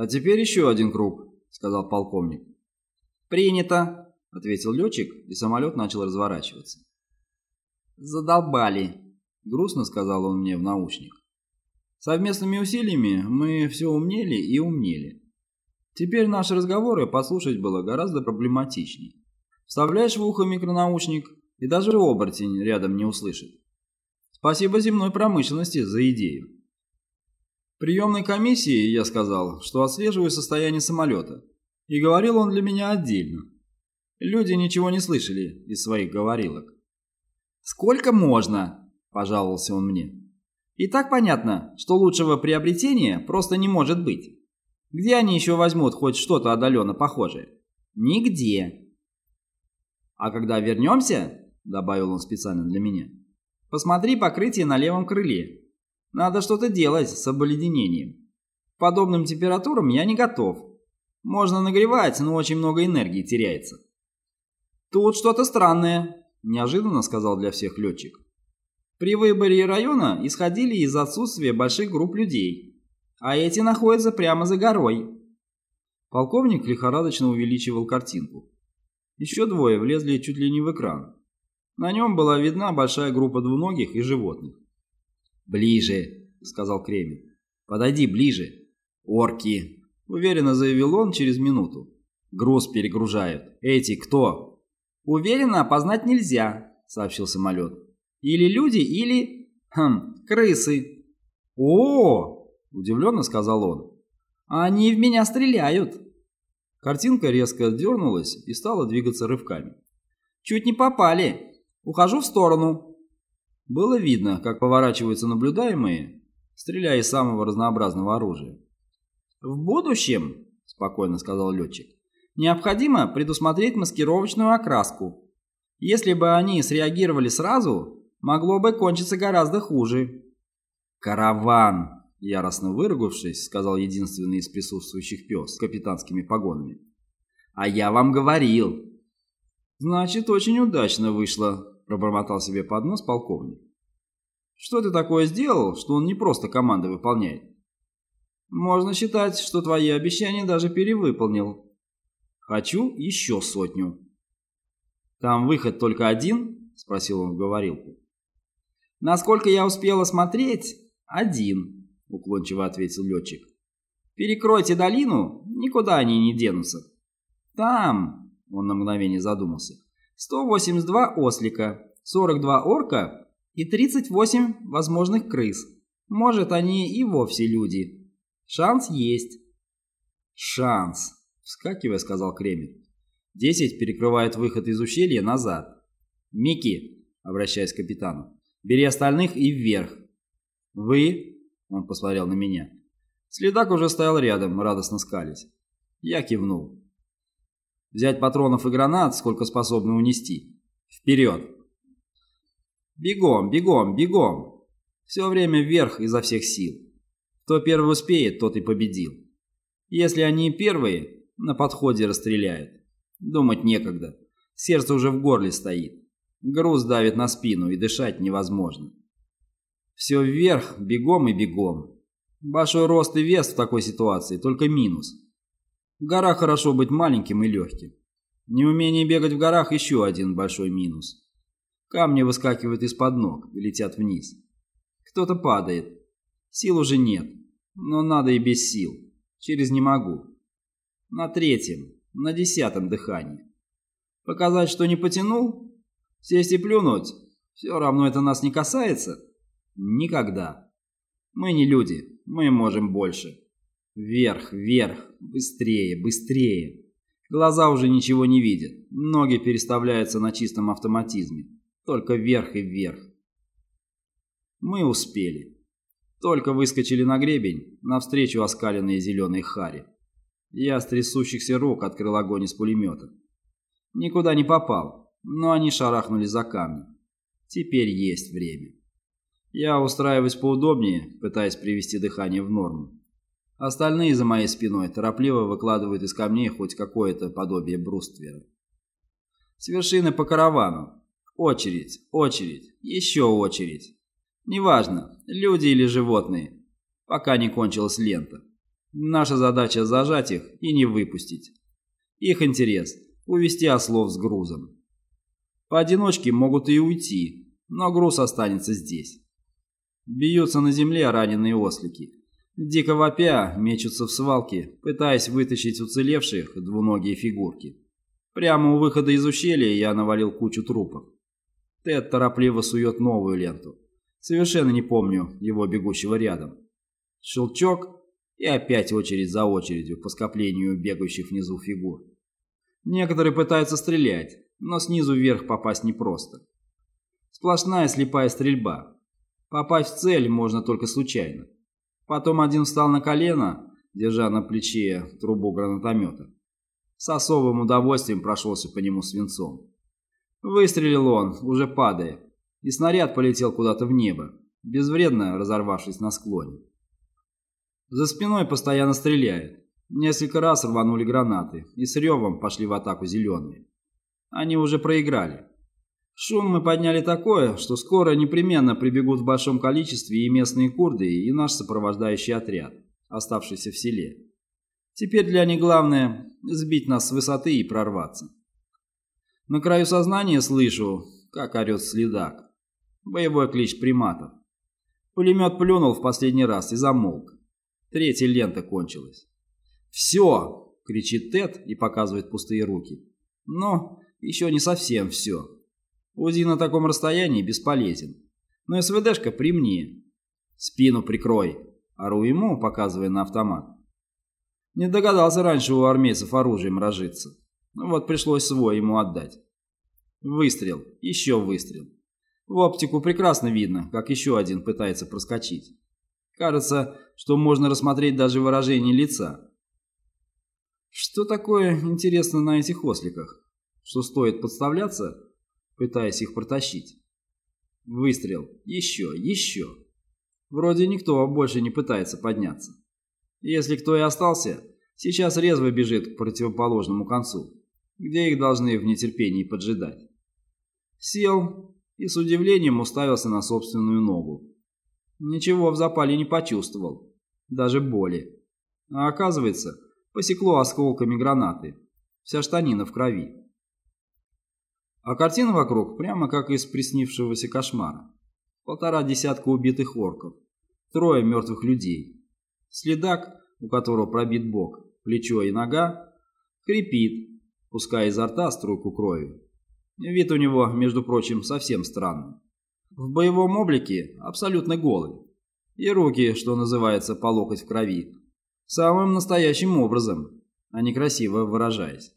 «А теперь еще один круг», — сказал полковник. «Принято», — ответил летчик, и самолет начал разворачиваться. «Задолбали», — грустно сказал он мне в наушник. Совместными усилиями мы все умнели и умнели. Теперь наши разговоры послушать было гораздо проблематичнее. Вставляешь в ухо микронаушник, и даже оборотень рядом не услышит. Спасибо земной промышленности за идею. Приемной комиссии я сказал, что отслеживаю состояние самолета, и говорил он для меня отдельно. Люди ничего не слышали из своих говорилок. «Сколько можно?» – пожаловался он мне. «И так понятно, что лучшего приобретения просто не может быть. Где они еще возьмут хоть что-то отдаленно похожее? Нигде. А когда вернемся, добавил он специально для меня, посмотри покрытие на левом крыле. Надо что-то делать с обледенением. К подобным температурам я не готов. Можно нагревать, но очень много энергии теряется. Тут что-то странное, неожиданно сказал для всех летчик. При выборе района исходили из отсутствия больших групп людей а эти находятся прямо за горой. Полковник лихорадочно увеличивал картинку. Еще двое влезли чуть ли не в экран. На нем была видна большая группа двуногих и животных. «Ближе», — сказал Кремень. «Подойди ближе». «Орки», — уверенно заявил он через минуту. «Груз перегружают. Эти кто?» «Уверенно опознать нельзя», — сообщил самолет. «Или люди, или... Хм, крысы». «О, Удивленно сказал он. «Они в меня стреляют!» Картинка резко дернулась и стала двигаться рывками. «Чуть не попали! Ухожу в сторону!» Было видно, как поворачиваются наблюдаемые, стреляя из самого разнообразного оружия. «В будущем, — спокойно сказал летчик, — необходимо предусмотреть маскировочную окраску. Если бы они среагировали сразу, могло бы кончиться гораздо хуже». «Караван!» Яростно выругавшись, сказал единственный из присутствующих пес с капитанскими погонами. «А я вам говорил!» «Значит, очень удачно вышло», – пробормотал себе под нос полковник. «Что ты такое сделал, что он не просто команды выполняет?» «Можно считать, что твои обещания даже перевыполнил. Хочу еще сотню». «Там выход только один?» – спросил он в говорилку. «Насколько я успел осмотреть, один», — уклончиво ответил летчик. «Перекройте долину, никуда они не денутся. Там, — он на мгновение задумался, — 182 ослика, 42 орка и 38 возможных крыс. Может, они и вовсе люди. Шанс есть». «Шанс», — вскакивая, сказал Кремер. «Десять перекрывает выход из ущелья назад. Микки, — обращаясь к капитану, — бери остальных и вверх. Вы, он посмотрел на меня. Следак уже стоял рядом, радостно скались. Я кивнул. Взять патронов и гранат, сколько способны унести. Вперед! Бегом, бегом, бегом! Все время вверх изо всех сил. Кто первый успеет, тот и победил. Если они первые, на подходе расстреляют. Думать некогда. Сердце уже в горле стоит. Груз давит на спину, и дышать невозможно. Все вверх, бегом и бегом. Большой рост и вес в такой ситуации только минус. В горах хорошо быть маленьким и легким. Неумение бегать в горах еще один большой минус. Камни выскакивают из-под ног и летят вниз. Кто-то падает. Сил уже нет, но надо и без сил. Через не могу. На третьем, на десятом дыхании. Показать, что не потянул? Сесть и плюнуть? Все равно это нас не касается? Никогда. Мы не люди, мы можем больше. Вверх, вверх, быстрее, быстрее. Глаза уже ничего не видят, ноги переставляются на чистом автоматизме. Только вверх и вверх. Мы успели. Только выскочили на гребень, навстречу оскаленные зеленые хари. Я с трясущихся рук открыл огонь из пулемета. Никуда не попал, но они шарахнули за камни. Теперь есть время. Я устраиваюсь поудобнее, пытаясь привести дыхание в норму. Остальные за моей спиной торопливо выкладывают из камней хоть какое-то подобие бруствера. С вершины по каравану. Очередь, очередь, еще очередь. Неважно, люди или животные, пока не кончилась лента. Наша задача зажать их и не выпустить. Их интерес – увести ослов с грузом. Поодиночке могут и уйти, но груз останется здесь. Бьются на земле раненые ослики. Дико вопя мечутся в свалке, пытаясь вытащить уцелевших двуногие фигурки. Прямо у выхода из ущелья я навалил кучу трупов. Тед торопливо сует новую ленту. Совершенно не помню его бегущего рядом. Щелчок, и опять очередь за очередью по скоплению бегающих внизу фигур. Некоторые пытаются стрелять, но снизу вверх попасть непросто. Сплошная слепая стрельба. Попасть в цель можно только случайно. Потом один встал на колено, держа на плече трубу гранатомета. С особым удовольствием прошелся по нему свинцом. Выстрелил он, уже падая, и снаряд полетел куда-то в небо, безвредно разорвавшись на склоне. За спиной постоянно стреляет. Несколько раз рванули гранаты, и с ревом пошли в атаку зеленые. Они уже проиграли. Шум мы подняли такое, что скоро непременно прибегут в большом количестве и местные курды, и наш сопровождающий отряд, оставшийся в селе. Теперь для них главное – сбить нас с высоты и прорваться. На краю сознания слышу, как орет следак. Боевой клич приматов. Пулемет плюнул в последний раз и замолк. Третья лента кончилась. «Все!» – кричит Тед и показывает пустые руки. Но еще не совсем все. УЗИ на таком расстоянии бесполезен. Но СВДшка при мне. Спину прикрой. Ору ему, показывая на автомат. Не догадался раньше у армейцев оружием разжиться. Ну вот пришлось свой ему отдать. Выстрел. Еще выстрел. В оптику прекрасно видно, как еще один пытается проскочить. Кажется, что можно рассмотреть даже выражение лица. Что такое интересно на этих осликах? Что стоит подставляться, пытаясь их протащить? Выстрел. Еще, еще. Вроде никто больше не пытается подняться. Если кто и остался, сейчас резво бежит к противоположному концу, где их должны в нетерпении поджидать. Сел и с удивлением уставился на собственную ногу. Ничего в запале не почувствовал, даже боли. А оказывается, посекло осколками гранаты, вся штанина в крови. А картина вокруг прямо как из приснившегося кошмара. Полтора десятка убитых орков, трое мертвых людей. Следак, у которого пробит бок, плечо и нога, хрипит, пуская изо рта струйку крови. Вид у него, между прочим, совсем странный. В боевом облике абсолютно голый. И руки, что называется, по локоть в крови. Самым настоящим образом, а не красиво выражаясь.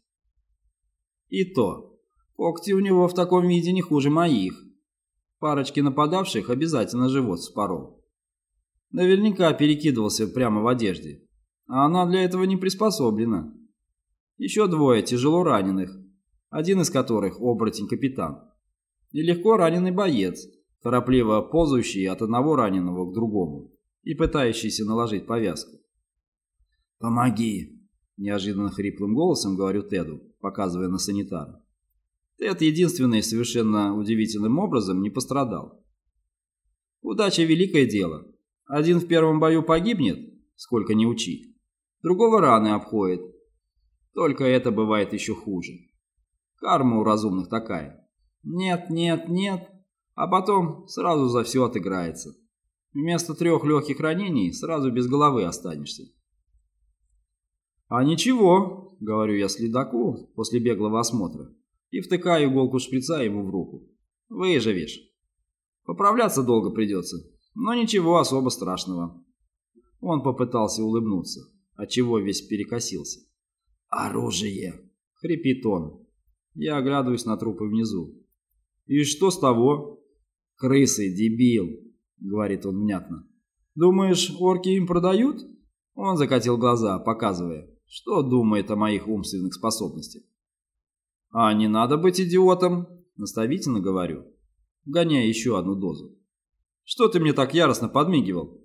И то, когти у него в таком виде не хуже моих. Парочки нападавших обязательно живот спорол. Наверняка перекидывался прямо в одежде. А она для этого не приспособлена. Еще двое тяжело раненых, один из которых оборотень-капитан. И легко раненый боец, торопливо ползающий от одного раненого к другому и пытающийся наложить повязку. «Помоги!» – неожиданно хриплым голосом говорю Теду, показывая на санитара. Тед единственный совершенно удивительным образом не пострадал. Удача – великое дело. Один в первом бою погибнет, сколько не учи. Другого раны обходит. Только это бывает еще хуже. Карма у разумных такая. Нет, нет, нет, а потом сразу за все отыграется. Вместо трех легких ранений сразу без головы останешься. «А ничего», — говорю я следаку после беглого осмотра и втыкаю иголку шприца ему в руку. «Выживешь. Поправляться долго придется, но ничего особо страшного». Он попытался улыбнуться, отчего весь перекосился. «Оружие!» — хрипит он. Я оглядываюсь на трупы внизу. «И что с того?» «Крысы, дебил», — говорит он внятно. «Думаешь, орки им продают?» Он закатил глаза, показывая, что думает о моих умственных способностях. «А не надо быть идиотом», — наставительно говорю, гоняя еще одну дозу. «Что ты мне так яростно подмигивал?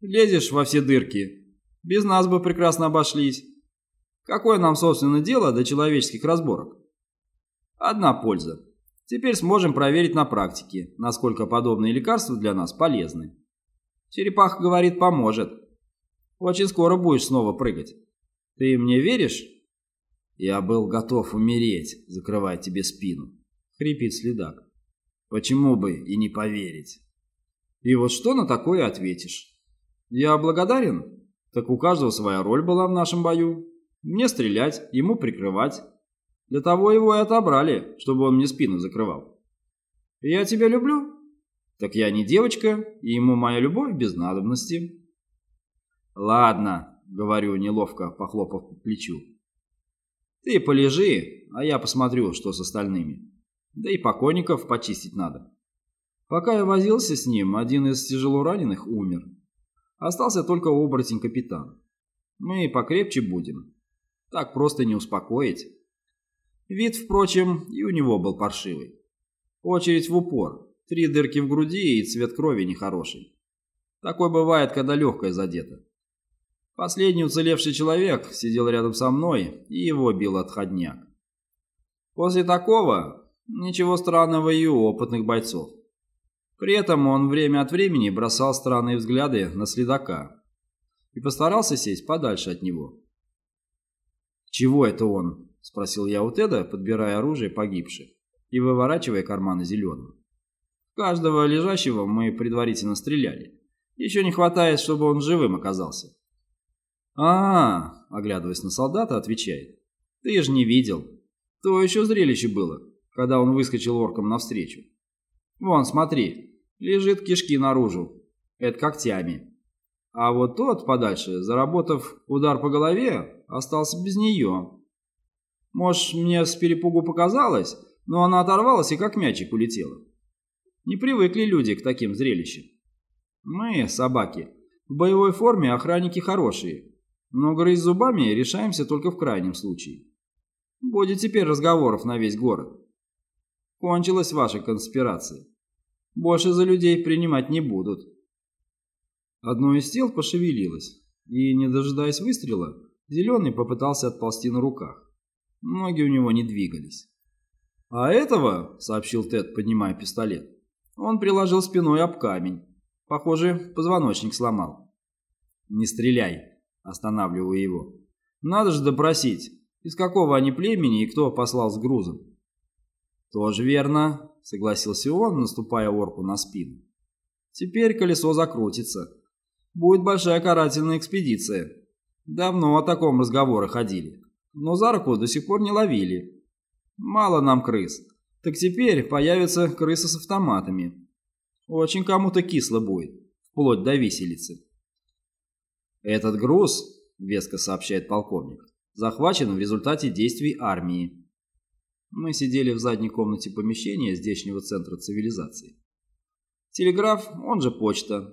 Лезешь во все дырки. Без нас бы прекрасно обошлись. Какое нам, собственно, дело до человеческих разборок? Одна польза. Теперь сможем проверить на практике, насколько подобные лекарства для нас полезны. Черепаха говорит, поможет. Очень скоро будешь снова прыгать. Ты мне веришь?» «Я был готов умереть, закрывая тебе спину», — хрипит следак. «Почему бы и не поверить?» «И вот что на такое ответишь?» «Я благодарен? Так у каждого своя роль была в нашем бою. Мне стрелять, ему прикрывать. Для того его и отобрали, чтобы он мне спину закрывал. Я тебя люблю? Так я не девочка, и ему моя любовь без надобности». «Ладно», — говорю, неловко похлопав по плечу. «Ты полежи, а я посмотрю, что с остальными. Да и покойников почистить надо». Пока я возился с ним, один из тяжело раненых умер. Остался только оборотень-капитан. Мы покрепче будем. Так просто не успокоить. Вид, впрочем, и у него был паршивый. Очередь в упор, три дырки в груди и цвет крови нехороший. Такое бывает, когда легкое задето. Последний уцелевший человек сидел рядом со мной, и его бил отходняк. После такого ничего странного и у опытных бойцов. При этом он время от времени бросал странные взгляды на следака и постарался сесть подальше от него. «Чего это он?» – спросил я у Теда, подбирая оружие погибших и выворачивая карманы зеленым. Каждого лежащего мы предварительно стреляли. Еще не хватает, чтобы он живым оказался а, оглядываясь на солдата, отвечает. «Ты же не видел. То еще зрелище было, когда он выскочил орком навстречу. Вон, смотри, лежит кишки наружу. Это когтями. А вот тот подальше, заработав удар по голове, остался без нее. Может, мне с перепугу показалось, но она оторвалась и как мячик улетела. Не привыкли люди к таким зрелищам. Мы, собаки, в боевой форме охранники хорошие, но грызть зубами решаемся только в крайнем случае. Будет теперь разговоров на весь город. Кончилась ваша конспирация. Больше за людей принимать не будут. Одно из тел пошевелилось, и, не дожидаясь выстрела, Зеленый попытался отползти на руках. Ноги у него не двигались. «А этого», — сообщил Тед, поднимая пистолет, — он приложил спиной об камень. Похоже, позвоночник сломал. «Не стреляй», Останавливаю его. Надо же допросить, из какого они племени и кто послал с грузом. Тоже верно, согласился он, наступая орку на спину. Теперь колесо закрутится. Будет большая карательная экспедиция. Давно о таком разговоре ходили, но за руку до сих пор не ловили. Мало нам крыс. Так теперь появятся крысы с автоматами. Очень кому-то кисло будет, вплоть до виселицы. Этот груз, веско сообщает полковник, захвачен в результате действий армии. Мы сидели в задней комнате помещения здешнего центра цивилизации. Телеграф, он же почта,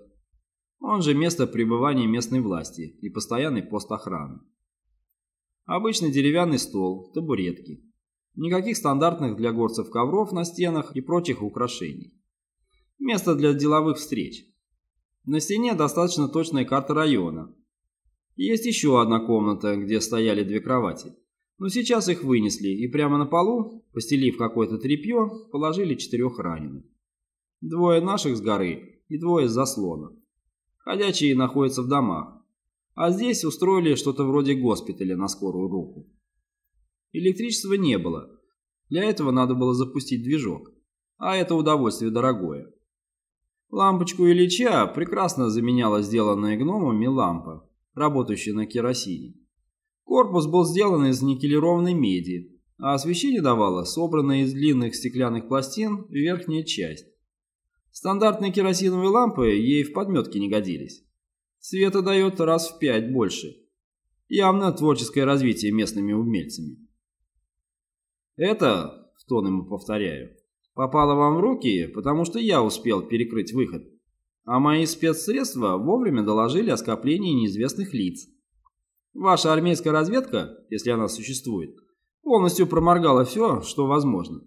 он же место пребывания местной власти и постоянный пост охраны. Обычный деревянный стол, табуретки. Никаких стандартных для горцев ковров на стенах и прочих украшений. Место для деловых встреч. На стене достаточно точная карта района, есть еще одна комната, где стояли две кровати. Но сейчас их вынесли и прямо на полу, постелив какое-то тряпье, положили четырех раненых. Двое наших с горы и двое с заслона. Ходячие находятся в домах. А здесь устроили что-то вроде госпиталя на скорую руку. Электричества не было. Для этого надо было запустить движок. А это удовольствие дорогое. Лампочку Ильича прекрасно заменяла сделанная гномами лампа, работающий на керосине. Корпус был сделан из никелированной меди, а освещение давала собранная из длинных стеклянных пластин верхняя часть. Стандартные керосиновые лампы ей в подметке не годились. Света дает раз в пять больше. Явно творческое развитие местными умельцами. Это, в тон ему повторяю, попало вам в руки, потому что я успел перекрыть выход а мои спецсредства вовремя доложили о скоплении неизвестных лиц. Ваша армейская разведка, если она существует, полностью проморгала все, что возможно.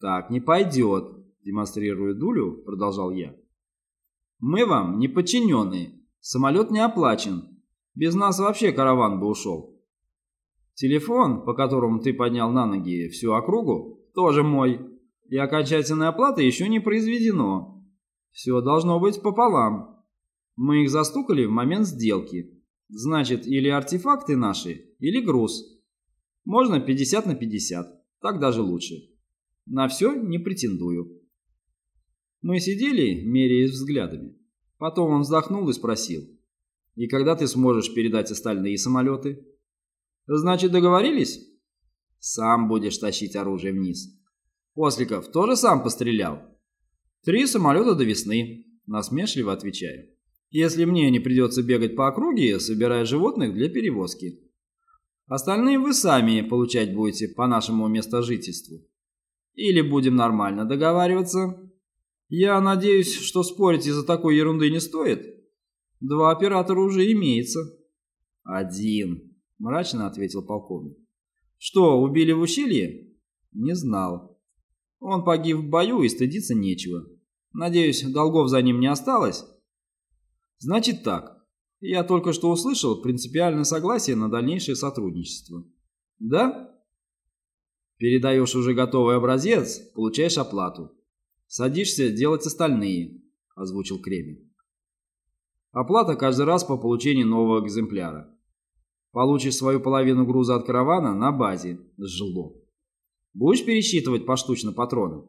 «Так не пойдет», – демонстрируя дулю, продолжал я. «Мы вам не подчиненные, самолет не оплачен, без нас вообще караван бы ушел. Телефон, по которому ты поднял на ноги всю округу, тоже мой, и окончательная оплата еще не произведено». Все должно быть пополам. Мы их застукали в момент сделки. Значит, или артефакты наши, или груз. Можно 50 на 50, так даже лучше. На все не претендую. Мы сидели, меряясь взглядами. Потом он вздохнул и спросил. «И когда ты сможешь передать остальные самолеты?» «Значит, договорились?» «Сам будешь тащить оружие вниз». «Осликов тоже сам пострелял?» «Три самолета до весны», – насмешливо отвечаю. «Если мне не придется бегать по округе, собирая животных для перевозки. Остальные вы сами получать будете по нашему местожительству. Или будем нормально договариваться?» Я надеюсь, что спорить из-за такой ерунды не стоит. Два оператора уже имеется. Один, мрачно ответил полковник. Что, убили в ущелье? Не знал. Он погиб в бою и стыдиться нечего. Надеюсь, долгов за ним не осталось? Значит так. Я только что услышал принципиальное согласие на дальнейшее сотрудничество. Да? Передаешь уже готовый образец, получаешь оплату. «Садишься делать остальные», – озвучил Кремень. Оплата каждый раз по получению нового экземпляра. Получишь свою половину груза от каравана на базе с жилом. Будешь пересчитывать поштучно патроны?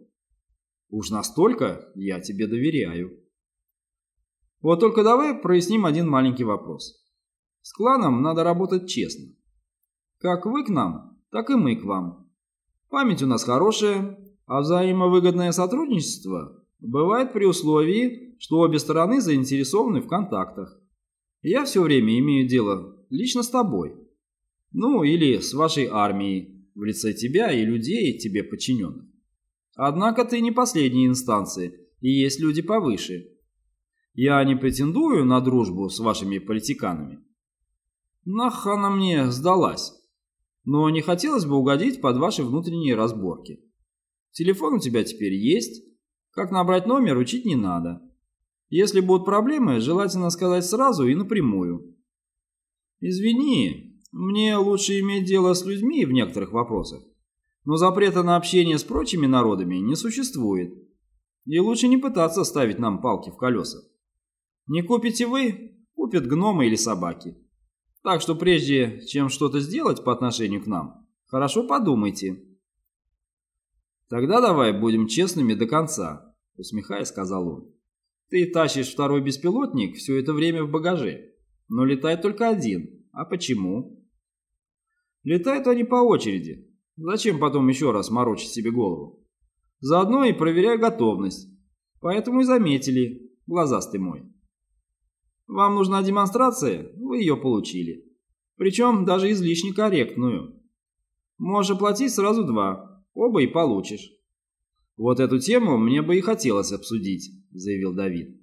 Уж настолько я тебе доверяю. Вот только давай проясним один маленький вопрос. С кланом надо работать честно. Как вы к нам, так и мы к вам. Память у нас хорошая, а взаимовыгодное сотрудничество бывает при условии, что обе стороны заинтересованы в контактах. Я все время имею дело лично с тобой. Ну, или с вашей армией, в лице тебя и людей, тебе подчиненных. Однако ты не последняя инстанция, и есть люди повыше. Я не претендую на дружбу с вашими политиканами. Нах она мне сдалась. Но не хотелось бы угодить под ваши внутренние разборки. Телефон у тебя теперь есть. Как набрать номер, учить не надо. Если будут проблемы, желательно сказать сразу и напрямую. Извини, мне лучше иметь дело с людьми в некоторых вопросах. Но запрета на общение с прочими народами не существует. И лучше не пытаться ставить нам палки в колеса. Не купите вы, купят гномы или собаки. Так что прежде чем что-то сделать по отношению к нам, хорошо подумайте. «Тогда давай будем честными до конца», — усмехаясь, сказал он. «Ты тащишь второй беспилотник все это время в багаже, но летает только один. А почему?» «Летают они по очереди. Зачем потом еще раз морочить себе голову? Заодно и проверяю готовность. Поэтому и заметили, глазастый мой. Вам нужна демонстрация? Вы ее получили. Причем даже излишне корректную. Можешь оплатить сразу два, Оба и получишь. Вот эту тему мне бы и хотелось обсудить, заявил Давид.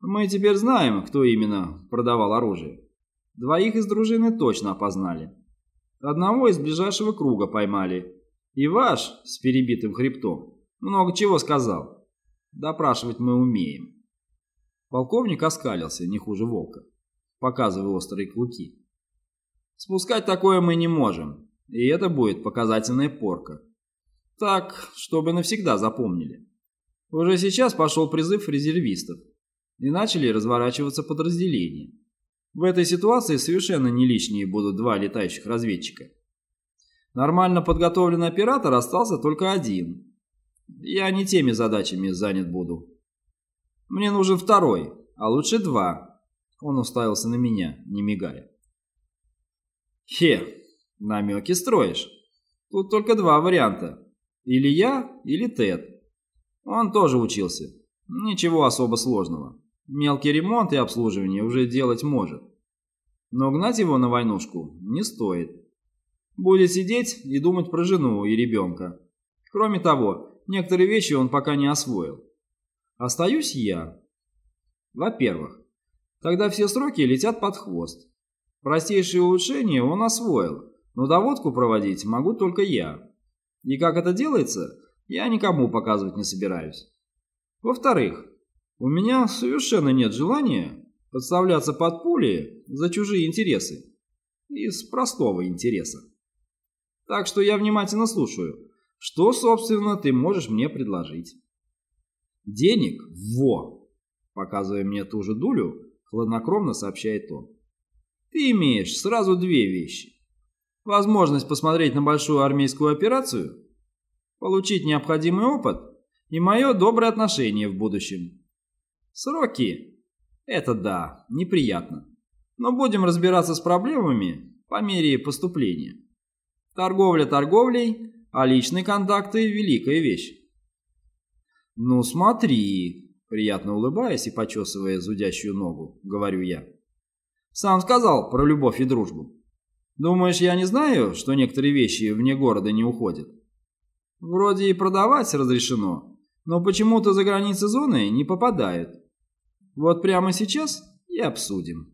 Мы теперь знаем, кто именно продавал оружие. Двоих из дружины точно опознали. Одного из ближайшего круга поймали. И ваш с перебитым хребтом много чего сказал. Допрашивать мы умеем. Полковник оскалился, не хуже волка, показывая острые клыки. Спускать такое мы не можем, и это будет показательная порка. Так, чтобы навсегда запомнили. Уже сейчас пошел призыв резервистов, и начали разворачиваться подразделения. В этой ситуации совершенно не лишние будут два летающих разведчика. Нормально подготовленный оператор остался только один. Я не теми задачами занят буду. Мне нужен второй, а лучше два. Он уставился на меня, не мигая. Хе, намеки строишь. Тут только два варианта. Или я, или Тед. Он тоже учился. Ничего особо сложного. Мелкий ремонт и обслуживание уже делать может. Но гнать его на войнушку не стоит. Будет сидеть и думать про жену и ребенка. Кроме того, некоторые вещи он пока не освоил. Остаюсь я. Во-первых, тогда все сроки летят под хвост. Простейшие улучшения он освоил, но доводку проводить могу только я. И как это делается, я никому показывать не собираюсь. Во-вторых, у меня совершенно нет желания подставляться под пули за чужие интересы. Из простого интереса. Так что я внимательно слушаю, что, собственно, ты можешь мне предложить. Денег? Во! Показывая мне ту же дулю, хладнокровно сообщает он. Ты имеешь сразу две вещи. Возможность посмотреть на большую армейскую операцию, получить необходимый опыт и мое доброе отношение в будущем. Сроки? Это да, неприятно. Но будем разбираться с проблемами по мере поступления. Торговля торговлей, а личные контакты – великая вещь. «Ну смотри», – приятно улыбаясь и почесывая зудящую ногу, говорю я. «Сам сказал про любовь и дружбу. Думаешь, я не знаю, что некоторые вещи вне города не уходят? Вроде и продавать разрешено, но почему-то за границы зоны не попадают. Вот прямо сейчас и обсудим».